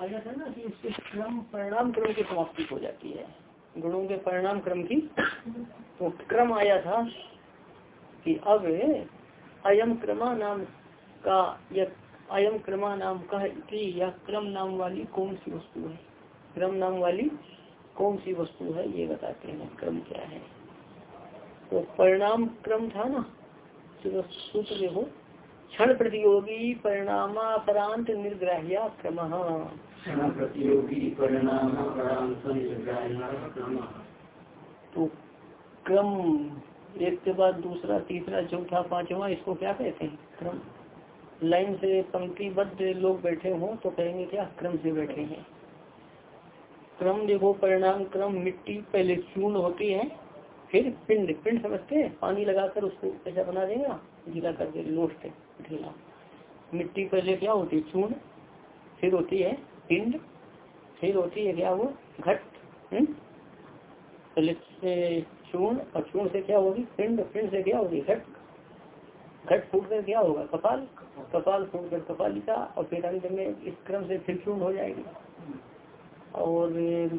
आया था ना कि इसके क्रम, परिणाम क्रम की समाप्ति हो जाती है। गुणों के परिणाम क्रम की तो क्रम आया था कि अब अयम क्रमा नाम का यह अयम क्रमा नाम का यह क्रम नाम वाली कौन सी वस्तु है? क्रम नाम वाली कौन सी वस्तु है? ये बताते हैं क्रम क्या है। तो परिणाम क्रम था ना सूत्र देखो क्षण प्रतियोगी परिणामापरांत निर्ग्राह्या क्रम। प्रतियोगी परिणाम तो क्रम एक के बाद दूसरा तीसरा चौथा पांचवा इसको क्या कहते हैं? क्रम। लाइन से पंक्तिबद्ध लोग बैठे हों तो कहेंगे क्या? क्रम से बैठे हैं। क्रम देखो परिणाम क्रम मिट्टी पहले चूर्ण होती है फिर पिंड। पिंड समझते हैं? पानी लगाकर उसको ऐसा बना देगा गीला करके लोट ढीला मिट्टी पहले क्या होती है? चूर्ण फिर होती है पिंड, फिर होती है क्या वो? घट हम्म? पहले चूर्ण और चूर्ण से क्या होगी? पिंड पिंड से क्या होगी? घट। घट फूट कर क्या होगा? कपाल। कपाल फूट कर कपालिका, और फिर अंत में इस क्रम से फिर चूर्ण हो जाएगी। और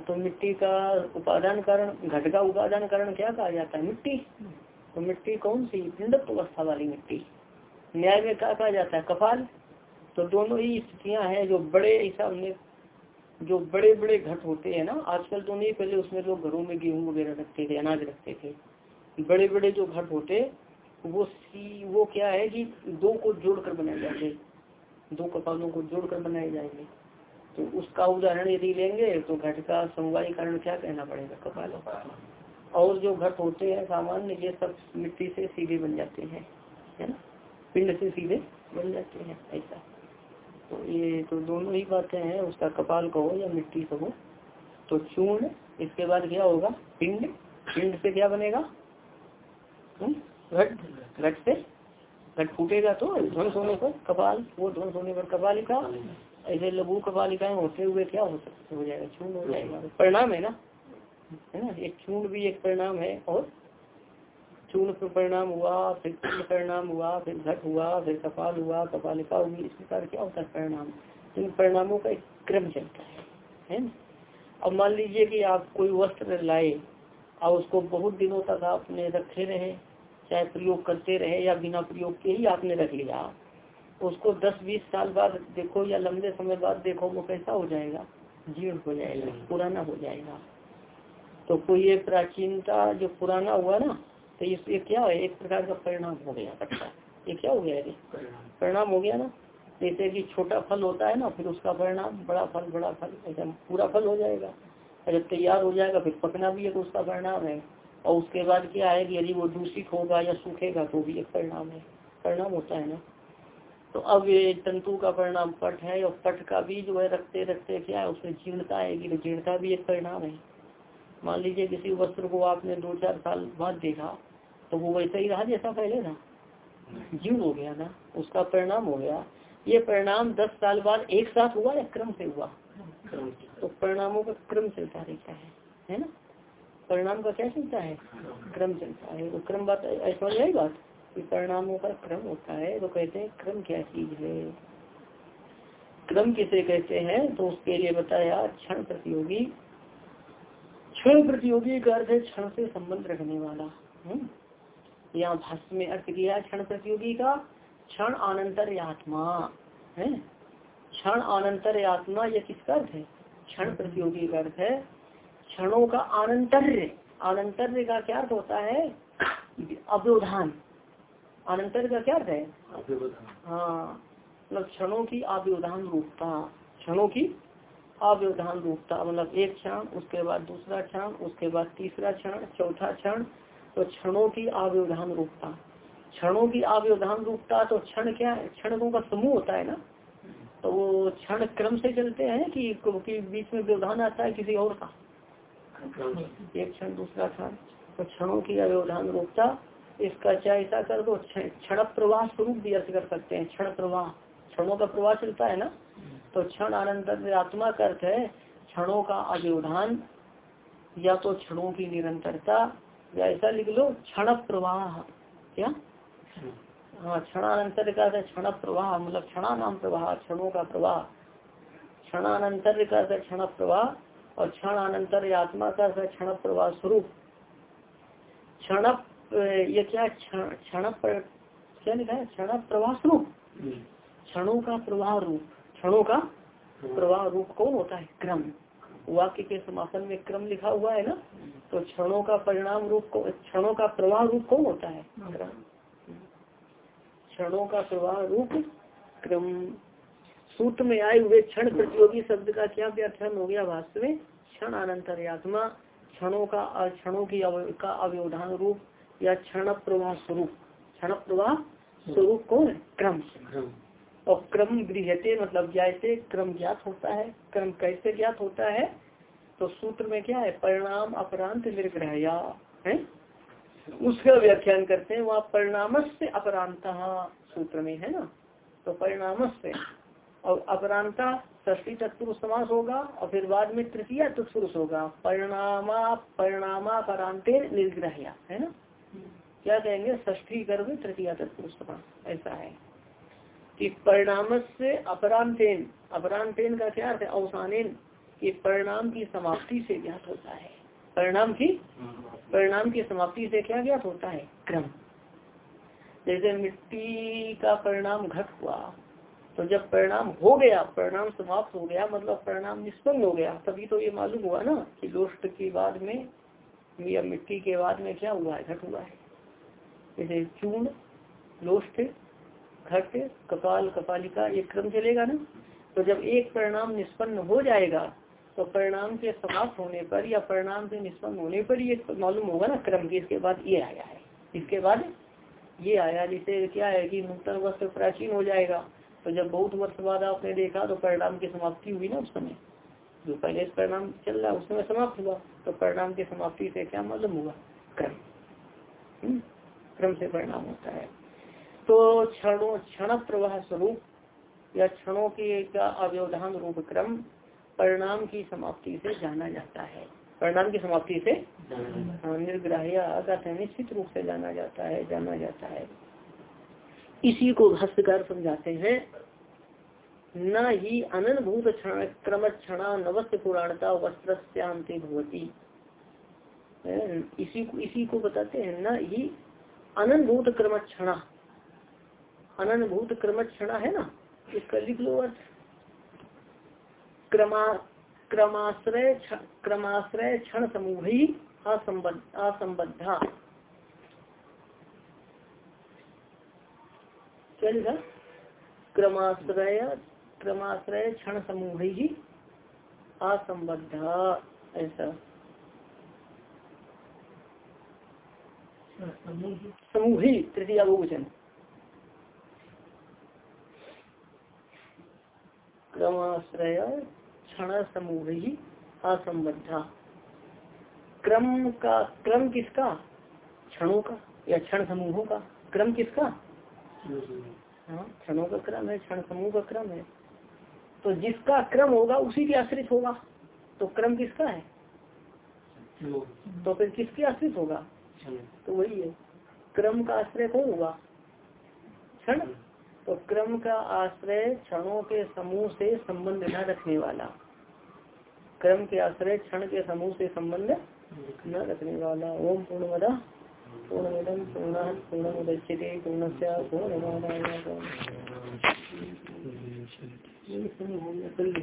तो मिट्टी का उपादान कारण, घट का उपादान कारण क्या कहा जाता है? मिट्टी। तो मिट्टी कौन सी? पिंडत अवस्था वाली मिट्टी। न्याय में क्या कहा जाता है? कपाल तो दोनों ही स्थितियाँ हैं जो बड़े हिसाब में जो बड़े बड़े घट होते हैं ना, आजकल तो नहीं, पहले उसमें लोग घरों में गेहूँ वगैरह रखते थे, अनाज रखते थे। बड़े बड़े जो घट होते वो सी, वो क्या है कि दो को जोड़कर बनाए जाते दो कपालों को जोड़कर बनाए जाएँगे। तो उसका उदाहरण यदि लेंगे तो घट का समवाय कारण क्या कहना पड़ेगा? कपाल और जो घट होते हैं, सामान्य ये सब मिट्टी से सीधे बन जाते हैं, है ना? पिंड से सीधे? बन जाते हैं, ऐसा। तो ये तो दोनों ही बातें हैं, उसका कपाल कहो या मिट्टी कहो। तो चूर्ण, इसके बाद क्या होगा? पिंड। पिंड से क्या बनेगा? घट घट से? घट फूटेगा तो ध्वंस होने पर कपाल, वो ध्वंस होने पर कपालिका, ऐसे लघु कपालिकाएँ होते हुए क्या हो सकते, हो जाएगा? चूर्ण हो जाएगा। परिणाम है ना? है ना? एक चूर्ण भी एक परिणाम है और चूर्ण पर परिणाम हुआ फिर चूर्ण परिणाम हुआ फिर घट हुआ फिर कपाल हुआ कपालिका हुई इस प्रकार क्या होता है परिणाम। इन परिणामों का एक क्रम चलता है है ना? अब मान लीजिए कि आप कोई वस्त्र लाए और उसको बहुत दिनों तक आपने रखे रहे चाहे प्रयोग करते रहे या बिना प्रयोग के ही आपने रख लिया उसको 10-20 साल बाद देखो या लंबे समय बाद देखो वो कैसा हो जाएगा? जीर्ण हो जाएगा पुराना हो जाएगा। तो कोई ये प्राचीनता जो पुराना हुआ ना तो ये क्या है एक प्रकार का परिणाम हो गया कच्चा ये क्या हो गया ये परिणाम। हो गया ना? जैसे कि छोटा फल होता है ना फिर उसका परिणाम बड़ा फल बड़ा फल ऐसा पूरा फल हो जाएगा। जब तैयार हो जाएगा फिर पकना भी है तो उसका परिणाम है। और उसके बाद क्या है कि यदि वो दूषित होगा या सूखेगा तो भी एक परिणाम है। परिणाम होता है ना? तो अब ये तंतु का परिणाम पट है और पट का भी जो है रखते रखते क्या है उसमें जीर्णता आएगी तो जीर्णता भी एक परिणाम है। मान लीजिए किसी वस्त्र को आपने दो चार साल बाद देखा तो वो वैसा ही रहा जैसा पहले था। जीव हो गया ना उसका परिणाम हो गया। ये परिणाम दस साल बाद एक साथ हुआ या क्रम से हुआ? तो परिणामों का क्रम चलता रहता है है ना? परिणाम का क्या चलता है? क्रम चलता है। तो क्रम बात ऐसा हो बात कि परिणामों का क्रम होता है। तो कहते हैं क्रम क्या चीज़ है? क्रम किसे कहते हैं? तो उसके लिए बताया क्षण प्रतियोगी। क्षण प्रतियोगी का अर्थ है क्षण से संबंध रखने वाला हम्म? यहाँ भाष्य में अर्थ किया क्षण प्रतियोगी का? क्षण आनंतर आत्मा है? क्षण आनंतर आत्मा यह किसका अर्थ है? क्षण प्रतियोगी का अर्थ है। क्षणों का आनंतर्य आनंतर्य का क्या अर्थ होता है? अव्यवधान अनंतर का क्या अर्थ है? हाँ मतलब क्षणों की अव्यवधान रूपता क्षणों की अव्यवधान रूपता। मतलब एक क्षण उसके बाद दूसरा क्षण उसके बाद तीसरा क्षण चौथा क्षण तो क्षणों की अव्यवधान रूपता। क्षणों की अव्यवधान रूपता तो क्षण क्या है? क्षणों का समूह होता है ना? तो वो क्षण क्रम से चलते हैं कि, कि बीच में व्यवधान आता है किसी और का? एक क्षण दूसरा क्षण। तो क्षणों की अव्यवधान रूपता इसका चाहे ऐसा कर दो क्षण प्रवाह स्वरूप भी अर्थ कर सकते हैं। क्षण प्रवाह। क्षणों का प्रवाह चलता है ना? तो क्षण आनंद आत्मा का अर्थ है क्षणों का अव्यवधान या तो क्षणों की निरंतरता या ऐसा लिख लो क्षण प्रवाह क्या? हाँ क्षणानंतर का क्षण प्रवाह मतलब क्षणा नाम प्रवाह क्षणों का प्रवाह। क्षणानंतर का क्षण प्रवाह और क्षण अनंतर आत्मा का क्षण प्रवाह स्वरूप। क्षण ये क्या क्षण क्या लिखा है? क्षण प्रवाह स्वरूप क्षणों का प्रवाह रूप क्षणों का प्रवाह रूप कौन होता है? क्रम वाक्य के समापन में क्रम लिखा हुआ है ना तो क्षणों का परिणाम रूप को, क्षणों का प्रवाह रूप कौन होता है? क्षणों का प्रवाह रूप क्रम। सूत्र में आए हुए क्षण प्रतियोगी शब्द का क्या व्याख्यान हो गया भाष्य में? क्षण अनंतर आत्मा क्षणों का, क्षणों की का अव्यवधान रूप या क्षण प्रवाह स्वरूप। क्षण प्रवाह स्वरूप कौन है? क्रम। और क्रम गृहते मतलब जैसे क्रम ज्ञात होता है, क्रम कैसे ज्ञात होता है? तो सूत्र में क्या है? परिणाम अपरांत निर्ग्रह है? उसका व्याख्यान करते हैं, वहाँ परिणाम से अपरांत सूत्र में, है ना? तो परिणाम से और अपरांता षष्टी तत्पुरुष समास होगा, और फिर बाद में तृतीय तत्पुरुष होगा। परिणामा परिणामा परांते निर्ग्रह है ना? क्या कहेंगे? ष्ठी गर्भ तृतीय तत्पुरुष समास, ऐसा है। कि परिणाम से अपरांतेन अपरांतेन का क्या अर्थ है? अवसानेन, कि परिणाम की समाप्ति से ज्ञात होता है। परिणाम की? परिणाम की समाप्ति से क्या ज्ञात होता है? क्रम। जैसे मिट्टी का परिणाम घट हुआ तो जब परिणाम हो गया, परिणाम समाप्त हो गया मतलब परिणाम निष्पन्न हो गया, तभी तो ये मालूम हुआ ना कि लोष्ट के बाद में या मिट्टी के बाद में क्या हुआ है? घट हुआ है। जैसे चूर्ण लोष्ट घट कपाल कपालिका ये क्रम चलेगा ना? तो जब एक परिणाम निष्पन्न हो जाएगा तो परिणाम के समाप्त होने पर या परिणाम से निष्पन्न होने पर ये मालूम होगा ना क्रम के इसके बाद ये आया है। इसके बाद ये आया जिसे क्या है कि नूतन वस्त्र प्राचीन हो जाएगा। तो जब बहुत वर्ष बाद आपने देखा तो परिणाम की समाप्ति हुई ना उस समय। जो पहले परिणाम चल रहा, उस समय समाप्त हुआ। तो परिणाम की समाप्ति से क्या मालूम हुआ क्रम। हम्म? क्रम से परिणाम होता है। तो क्षणों क्षण प्रवाह स्वरूप या क्षणों के का अव्यवधान रूप क्रम परिणाम की समाप्ति से जाना जाता है। परिणाम की समाप्ति से हाँ, निर्ग्राह्य निश्चित रूप से जाना जाता है जाना जाता है। इसी को भाष्यकार समझाते हैं न ही अनभूत क्षण क्रम क्षण नवस्त पुराणता वस्त्र भवती। इसी को इसी को बताते हैं न ही अनभूत क्रम क्षण अनभूत क्रम क्षण है ना? इसका लिख लो अर्थ क्रमा क्रमाश्रय क्रमाश्रय क्षण समूह ही असंबद्धा क्या लिखा? क्रमाश्रय क्रमाश्रय क्षण समूह ही असंबद्धा ऐसा। समूह ही तृतीय बहुवचन। क्रमाश्रय क्षण समूह ही असंबद्धा क्रम का क्रम किसका? क्षणों का या क्षण समूहों का? क्रम किसका? हाँ क्षणों का क्रम है क्षण समूह का क्रम है। तो जिसका क्रम होगा उसी के आश्रित होगा। तो क्रम किसका है? तो फिर किसके आश्रित होगा? तो वही है। क्रम का आश्रय कौन होगा? क्षण। तो क्रम का आश्रय क्षणों के समूह से संबंध न रखने वाला। क्रम के आश्रय क्षण के समूह से संबंध न रखने वाला। ओम पूर्णमदा पूर्णमिदम पूर्ण पूर्ण पूर्णस्या